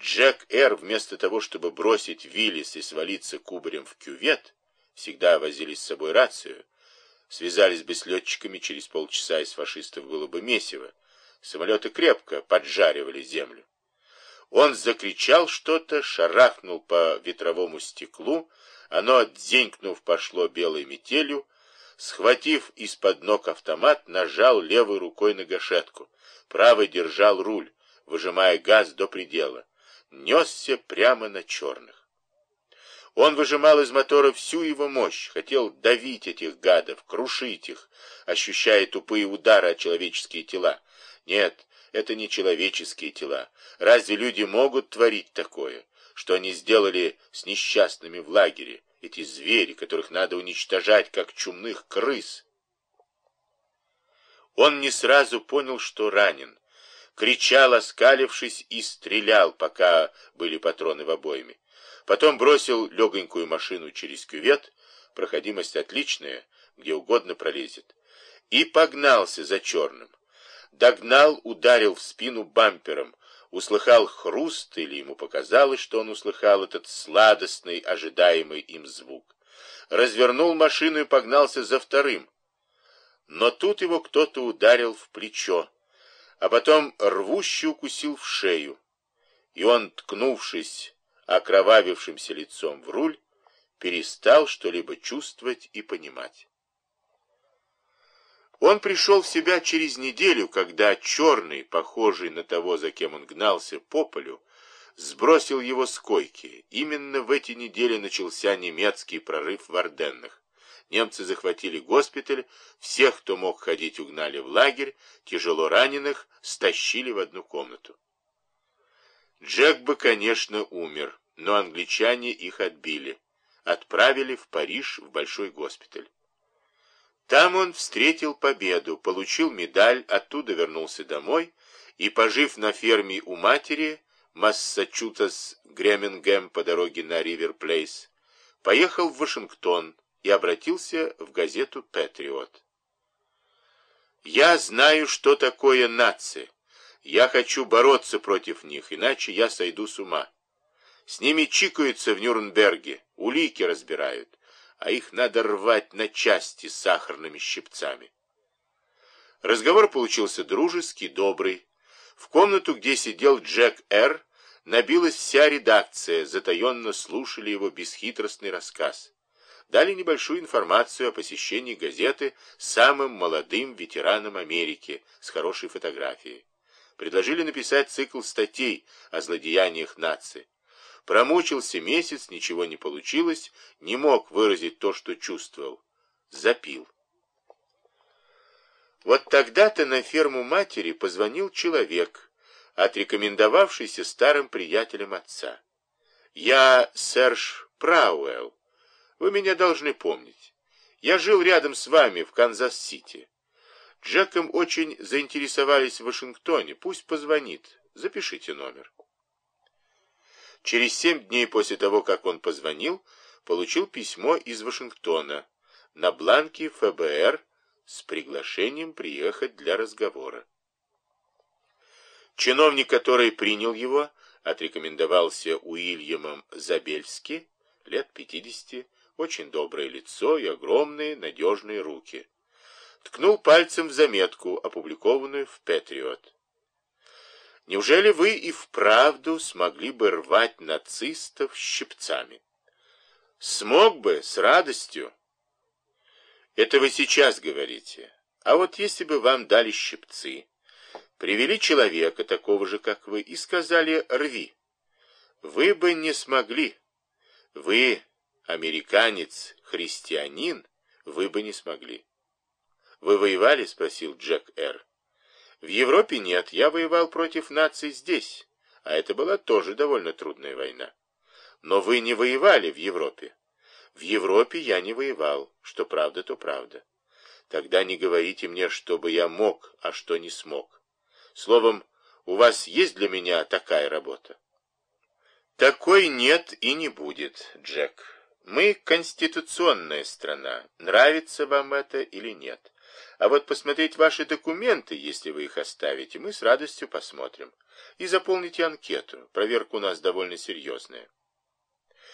Джек Эр, вместо того, чтобы бросить Виллис и свалиться кубарем в кювет, всегда возили с собой рацию, связались бы с летчиками, через полчаса из фашистов было бы месиво. Самолеты крепко поджаривали землю. Он закричал что-то, шарахнул по ветровому стеклу, оно, дзенькнув, пошло белой метелью, схватив из-под ног автомат, нажал левой рукой на гашетку, правой держал руль, выжимая газ до предела несся прямо на черных. Он выжимал из мотора всю его мощь, хотел давить этих гадов, крушить их, ощущая тупые удары о человеческие тела. Нет, это не человеческие тела. Разве люди могут творить такое, что они сделали с несчастными в лагере, эти звери, которых надо уничтожать, как чумных крыс? Он не сразу понял, что ранен, кричал, оскалившись, и стрелял, пока были патроны в обойме. Потом бросил легонькую машину через кювет, проходимость отличная, где угодно пролезет, и погнался за черным. Догнал, ударил в спину бампером, услыхал хруст, или ему показалось, что он услыхал этот сладостный, ожидаемый им звук. Развернул машину и погнался за вторым. Но тут его кто-то ударил в плечо а потом рвуще укусил в шею, и он, ткнувшись окровавившимся лицом в руль, перестал что-либо чувствовать и понимать. Он пришел в себя через неделю, когда черный, похожий на того, за кем он гнался по полю, сбросил его с койки. Именно в эти недели начался немецкий прорыв в Орденнах. Немцы захватили госпиталь, всех, кто мог ходить, угнали в лагерь, тяжело раненых стащили в одну комнату. Джек бы, конечно, умер, но англичане их отбили. Отправили в Париж в большой госпиталь. Там он встретил победу, получил медаль, оттуда вернулся домой и, пожив на ферме у матери, Массачусетс Гремингем по дороге на Ривер-Плейс, поехал в Вашингтон, и обратился в газету «Патриот». «Я знаю, что такое нации. Я хочу бороться против них, иначе я сойду с ума. С ними чикаются в Нюрнберге, улики разбирают, а их надо рвать на части сахарными щипцами». Разговор получился дружеский, добрый. В комнату, где сидел Джек Р., набилась вся редакция, затаенно слушали его бесхитростный рассказ дали небольшую информацию о посещении газеты самым молодым ветераном Америки с хорошей фотографией. Предложили написать цикл статей о злодеяниях нации. Промучился месяц, ничего не получилось, не мог выразить то, что чувствовал. Запил. Вот тогда-то на ферму матери позвонил человек, отрекомендовавшийся старым приятелем отца. «Я Серж Прауэлл, вы меня должны помнить. Я жил рядом с вами в Канзас-Сити. Джеком очень заинтересовались в Вашингтоне. Пусть позвонит. Запишите номер. Через семь дней после того, как он позвонил, получил письмо из Вашингтона на бланке ФБР с приглашением приехать для разговора. Чиновник, который принял его, отрекомендовался Уильямом Забельски, лет пятидесяти, очень доброе лицо и огромные надежные руки. Ткнул пальцем в заметку, опубликованную в «Патриот». Неужели вы и вправду смогли бы рвать нацистов щипцами? Смог бы, с радостью. Это вы сейчас говорите. А вот если бы вам дали щипцы, привели человека, такого же, как вы, и сказали «рви», вы бы не смогли. Вы американец, христианин, вы бы не смогли. Вы воевали? спросил Джек Р. В Европе нет, я воевал против наций здесь, а это была тоже довольно трудная война. Но вы не воевали в Европе. В Европе я не воевал, что правда, то правда. Тогда не говорите мне, чтобы я мог, а что не смог. Словом, у вас есть для меня такая работа? Такой нет и не будет, Джек. Мы конституционная страна, нравится вам это или нет. А вот посмотреть ваши документы, если вы их оставите, мы с радостью посмотрим. И заполните анкету. Проверка у нас довольно серьезная.